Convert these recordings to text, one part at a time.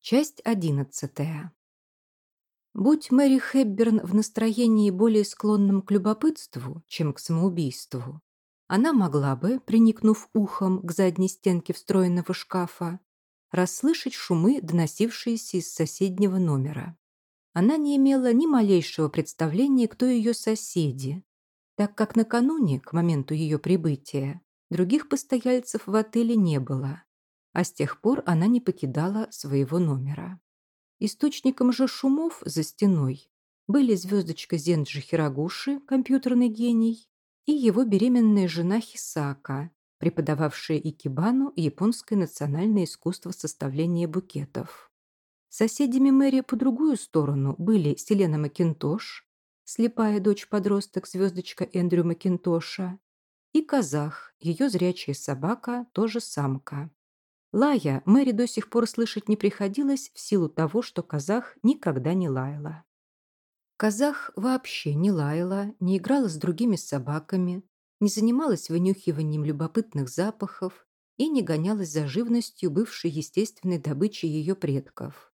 Часть одиннадцатая. Будь Мэри Хэбберн в настроении более склонном к любопытству, чем к самоубийству, она могла бы, приникнув ухом к задней стенке встроенного шкафа, расслышать шумы, доносившиеся из соседнего номера. Она не имела ни малейшего представления, кто ее соседи, так как накануне, к моменту ее прибытия, других постояльцев в отеле не было, а с тех пор она не покидала своего номера. Источником же шумов за стеной были звездочка Зенджи Хирагуши, компьютерный гений, и его беременная жена Хисака, преподававшая икебану японское национальное искусство составления букетов. Соседями Мэри по другую сторону были Селена Макинтош, слепая дочь-подросток звездочка Эндрю Макинтоша, и казах, ее зрячая собака, тоже самка. Лая Мэри до сих пор слышать не приходилось в силу того, что казах никогда не лаяла. Казах вообще не лаяла, не играла с другими собаками, не занималась вынюхиванием любопытных запахов и не гонялась за живностью, бывшей естественной добычей ее предков.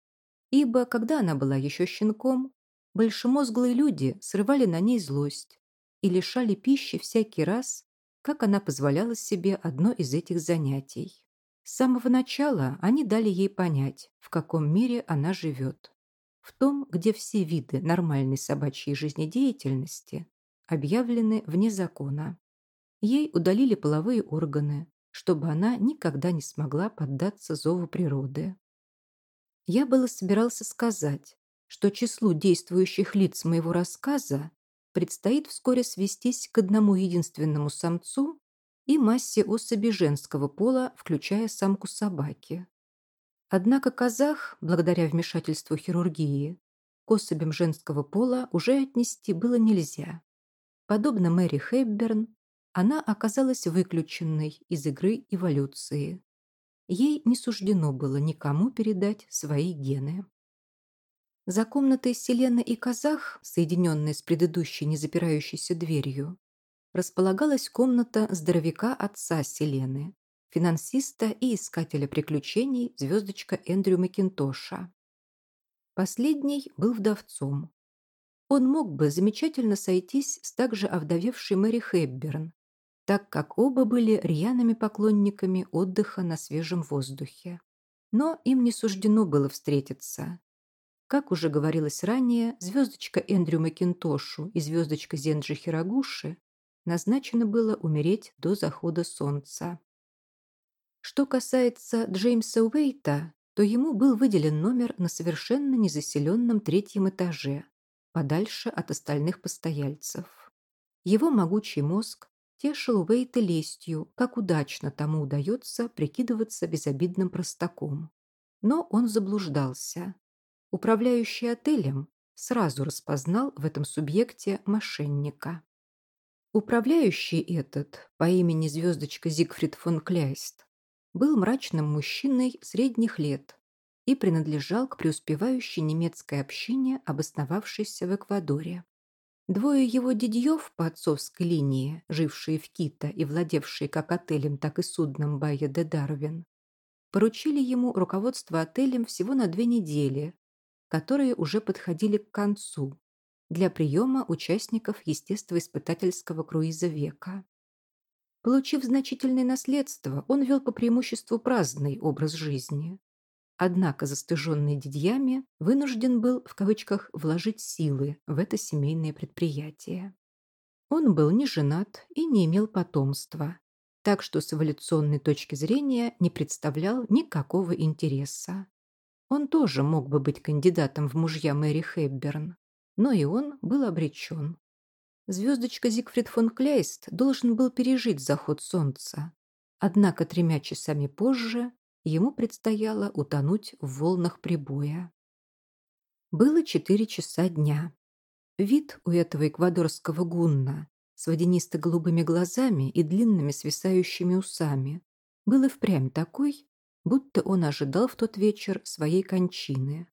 Ибо, когда она была еще щенком, большемозглые люди срывали на ней злость и лишали пищи всякий раз, как она позволяла себе одно из этих занятий. С самого начала они дали ей понять, в каком мире она живет. В том, где все виды нормальной собачьей жизнедеятельности объявлены вне закона. Ей удалили половые органы, чтобы она никогда не смогла поддаться зову природы. Я было собирался сказать, что числу действующих лиц моего рассказа предстоит вскоре свестись к одному единственному самцу и массе особей женского пола, включая самку собаки. Однако казах, благодаря вмешательству хирургии, к особям женского пола уже отнести было нельзя. Подобно Мэри Хэбберн, она оказалась выключенной из игры эволюции. Ей не суждено было никому передать свои гены. За комнатой Селена и Казах, соединенные с предыдущей незапирающейся дверью, располагалась комната здоровяка отца Селены, финансиста и искателя приключений звездочка Эндрю Макинтоша. Последний был вдовцом. Он мог бы замечательно сойтись с также овдовевшей Мэри Хэбберн, так как оба были рьяными поклонниками отдыха на свежем воздухе. Но им не суждено было встретиться. Как уже говорилось ранее, звездочка Эндрю Макинтошу и звездочка Зенджи Хирагуши назначено было умереть до захода солнца. Что касается Джеймса Уэйта, то ему был выделен номер на совершенно незаселенном третьем этаже, подальше от остальных постояльцев. Его могучий мозг тешил Уэйта лестью, как удачно тому удается прикидываться безобидным простаком. Но он заблуждался. Управляющий отелем сразу распознал в этом субъекте мошенника. Управляющий этот, по имени звездочка Зигфрид фон Кляйст, был мрачным мужчиной средних лет и принадлежал к преуспевающей немецкой общине, обосновавшейся в Эквадоре. Двое его дядьев по отцовской линии, жившие в Кита и владевшие как отелем, так и судном Байя де Дарвин, поручили ему руководство отелем всего на две недели, которые уже подходили к концу, для приема участников естествоиспытательского круиза века. Получив значительное наследство, он вел по преимуществу праздный образ жизни. Однако, застыженный дядьями, вынужден был, в кавычках, вложить силы в это семейное предприятие. Он был не женат и не имел потомства, так что с эволюционной точки зрения не представлял никакого интереса. Он тоже мог бы быть кандидатом в мужья Мэри Хэбберн, но и он был обречен. Звездочка Зигфрид фон Кляйст должен был пережить заход солнца. Однако тремя часами позже ему предстояло утонуть в волнах прибоя. Было четыре часа дня. Вид у этого эквадорского гунна с водянисто-голубыми глазами и длинными свисающими усами был и впрямь такой, будто он ожидал в тот вечер своей кончины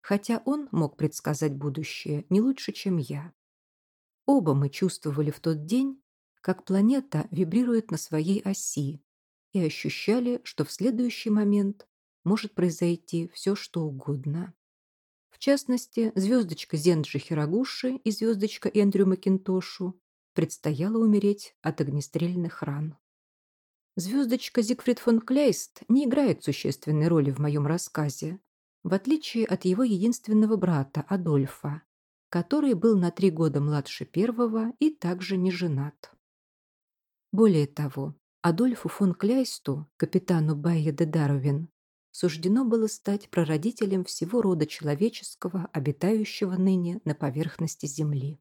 хотя он мог предсказать будущее не лучше, чем я. Оба мы чувствовали в тот день, как планета вибрирует на своей оси, и ощущали, что в следующий момент может произойти все, что угодно. В частности, звездочка Зенджи Хирогуши и звездочка Эндрю Макинтошу предстояло умереть от огнестрельных ран. Звездочка Зигфрид фон Кляйст не играет существенной роли в моем рассказе, в отличие от его единственного брата Адольфа, который был на три года младше первого и также не женат. Более того, Адольфу фон Кляйсту, капитану Байя де Дарвин, суждено было стать прародителем всего рода человеческого, обитающего ныне на поверхности Земли.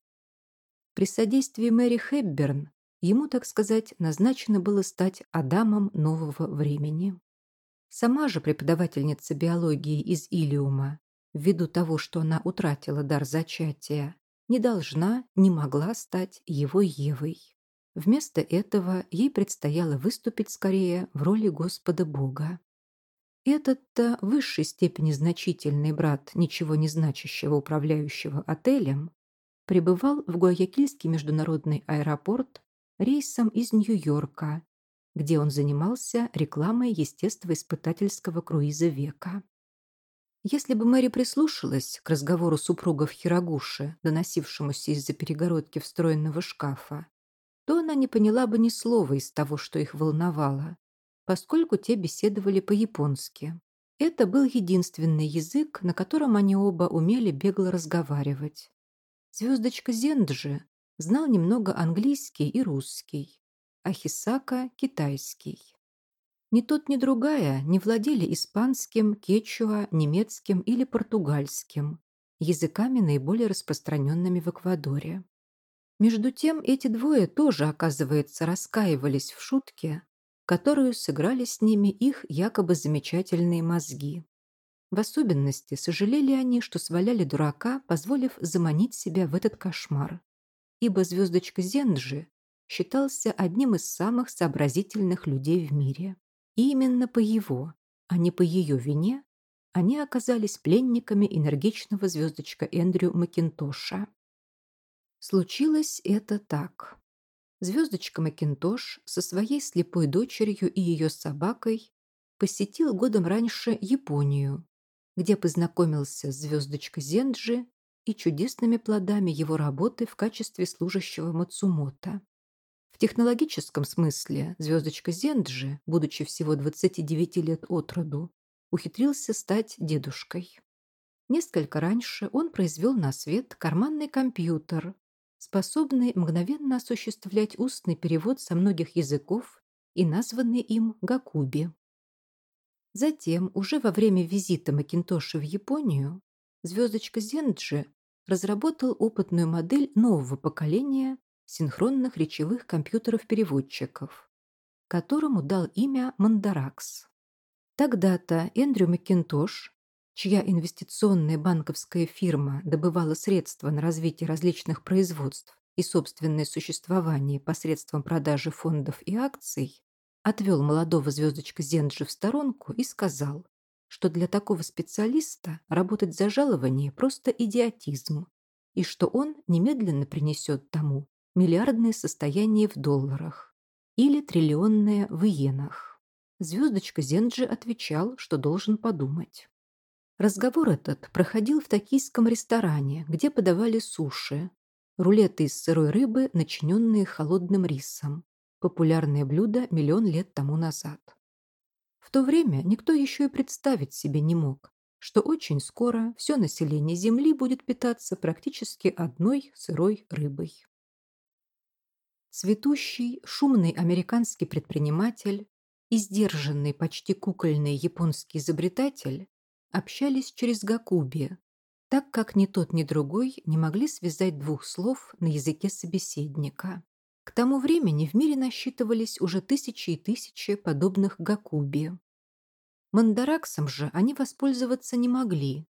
При содействии Мэри Хэбберн ему, так сказать, назначено было стать Адамом нового времени. Сама же преподавательница биологии из Илиума, ввиду того, что она утратила дар зачатия, не должна, не могла стать его Евой. Вместо этого ей предстояло выступить скорее в роли Господа Бога. Этот-то высшей степени значительный брат ничего не значащего управляющего отелем прибывал в Гуаякильский международный аэропорт рейсом из Нью-Йорка где он занимался рекламой естествоиспытательского круиза века. Если бы Мэри прислушалась к разговору супругов Хирогуши, доносившемуся из-за перегородки встроенного шкафа, то она не поняла бы ни слова из того, что их волновало, поскольку те беседовали по-японски. Это был единственный язык, на котором они оба умели бегло разговаривать. Звездочка Зенджи знал немного английский и русский а Хисака – китайский. Ни тот, ни другая не владели испанским, кечуа, немецким или португальским, языками наиболее распространенными в Эквадоре. Между тем, эти двое тоже, оказывается, раскаивались в шутке, которую сыграли с ними их якобы замечательные мозги. В особенности сожалели они, что сваляли дурака, позволив заманить себя в этот кошмар. Ибо звездочка Зенджи считался одним из самых сообразительных людей в мире. И именно по его, а не по ее вине, они оказались пленниками энергичного звездочка Эндрю Макинтоша. Случилось это так. Звездочка Макинтош со своей слепой дочерью и ее собакой посетил годом раньше Японию, где познакомился с звездочкой Зенджи и чудесными плодами его работы в качестве служащего Мацумото технологическом смысле звездочка Зенджи, будучи всего 29 лет от роду, ухитрился стать дедушкой. Несколько раньше он произвел на свет карманный компьютер, способный мгновенно осуществлять устный перевод со многих языков и названный им Гакуби. Затем, уже во время визита Макинтоши в Японию, звездочка Зенджи разработал опытную модель нового поколения синхронных речевых компьютеров-переводчиков, которому дал имя Мандаракс. Тогда-то Эндрю Макинтош, чья инвестиционная банковская фирма добывала средства на развитие различных производств и собственное существование посредством продажи фондов и акций, отвел молодого звездочка Зенджи в сторонку и сказал, что для такого специалиста работать за жалование просто идиотизм, и что он немедленно принесет тому миллиардное состояние в долларах или триллионное в иенах. Звездочка Зенджи отвечал, что должен подумать. Разговор этот проходил в токийском ресторане, где подавали суши, рулеты из сырой рыбы, начиненные холодным рисом, популярное блюдо миллион лет тому назад. В то время никто еще и представить себе не мог, что очень скоро все население Земли будет питаться практически одной сырой рыбой. Цветущий, шумный американский предприниматель и сдержанный, почти кукольный японский изобретатель общались через Гакуби, так как ни тот, ни другой не могли связать двух слов на языке собеседника. К тому времени в мире насчитывались уже тысячи и тысячи подобных Гакуби. Мандараксом же они воспользоваться не могли,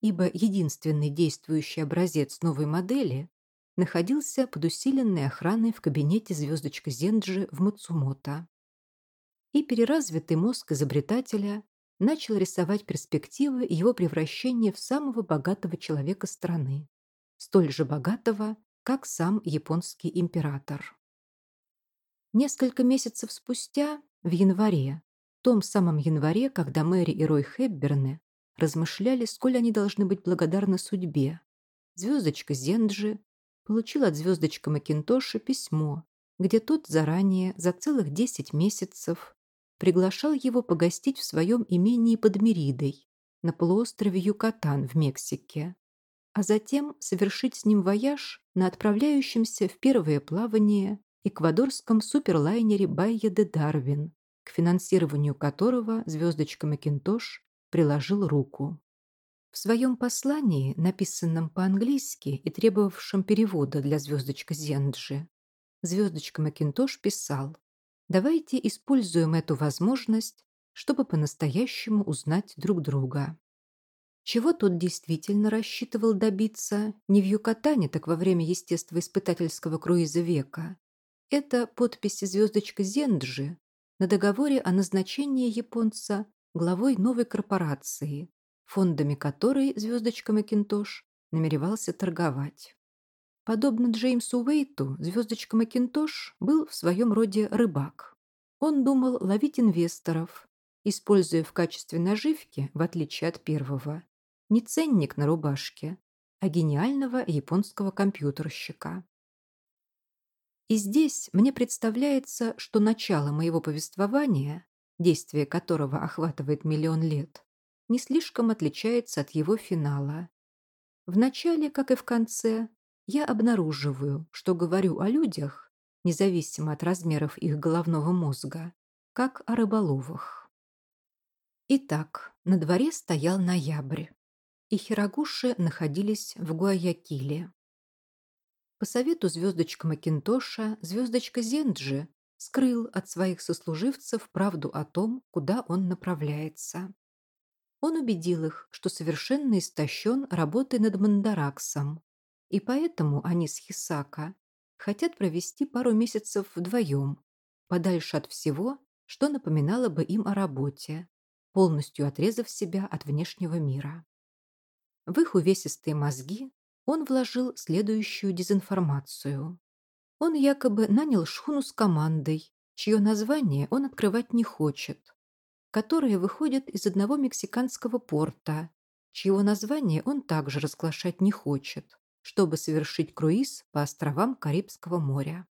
ибо единственный действующий образец новой модели находился под усиленной охраной в кабинете звездочка Зенджи в Мацумото. И переразвитый мозг изобретателя начал рисовать перспективы его превращения в самого богатого человека страны, столь же богатого, как сам японский император. Несколько месяцев спустя, в январе, том самом январе, когда Мэри и Рой Хепберны размышляли, сколь они должны быть благодарны судьбе. Звездочка Зенджи получил от звездочка Макинтоша письмо, где тот заранее, за целых 10 месяцев, приглашал его погостить в своем имении под Меридой на полуострове Юкатан в Мексике, а затем совершить с ним вояж на отправляющемся в первое плавание эквадорском суперлайнере Байя де Дарвин, к финансированию которого звездочка Макинтош приложил руку. В своем послании, написанном по-английски и требовавшем перевода для звездочка Зенджи, звездочка Макинтош писал «Давайте используем эту возможность, чтобы по-настоящему узнать друг друга». Чего тот действительно рассчитывал добиться не в Юкатане, так во время естествоиспытательского круиза века. Это подпись звездочка Зенджи на договоре о назначении японца главой новой корпорации, фондами которой звездочка Макинтош намеревался торговать. Подобно Джеймсу Уэйту, звездочка Макинтош был в своем роде рыбак. Он думал ловить инвесторов, используя в качестве наживки, в отличие от первого, не ценник на рубашке, а гениального японского компьютерщика. И здесь мне представляется, что начало моего повествования, действие которого охватывает миллион лет, не слишком отличается от его финала. В начале, как и в конце, я обнаруживаю, что говорю о людях, независимо от размеров их головного мозга, как о рыболовах. Итак, на дворе стоял ноябрь, и Хирогуши находились в Гуаякиле. По совету звездочка Макинтоша, звездочка Зенджи скрыл от своих сослуживцев правду о том, куда он направляется. Он убедил их, что совершенно истощен работой над Мандараксом, и поэтому они с Хисака хотят провести пару месяцев вдвоем, подальше от всего, что напоминало бы им о работе, полностью отрезав себя от внешнего мира. В их увесистые мозги он вложил следующую дезинформацию. Он якобы нанял шхуну с командой, чье название он открывать не хочет, которая выходит из одного мексиканского порта, чьего название он также разглашать не хочет, чтобы совершить круиз по островам Карибского моря.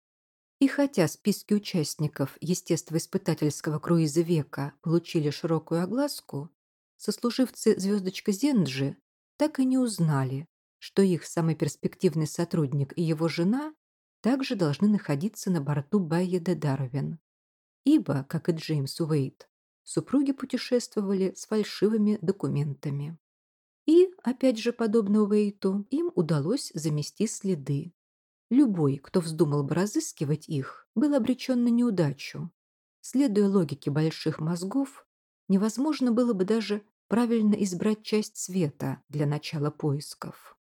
И хотя списки участников естествоиспытательского круиза века получили широкую огласку, сослуживцы «Звездочка Зенджи» так и не узнали, что их самый перспективный сотрудник и его жена также должны находиться на борту Байя де Дарвин. Ибо, как и Джеймс Уэйт, супруги путешествовали с фальшивыми документами. И, опять же, подобно Уэйту, им удалось замести следы. Любой, кто вздумал бы разыскивать их, был обречен на неудачу. Следуя логике больших мозгов, невозможно было бы даже правильно избрать часть света для начала поисков.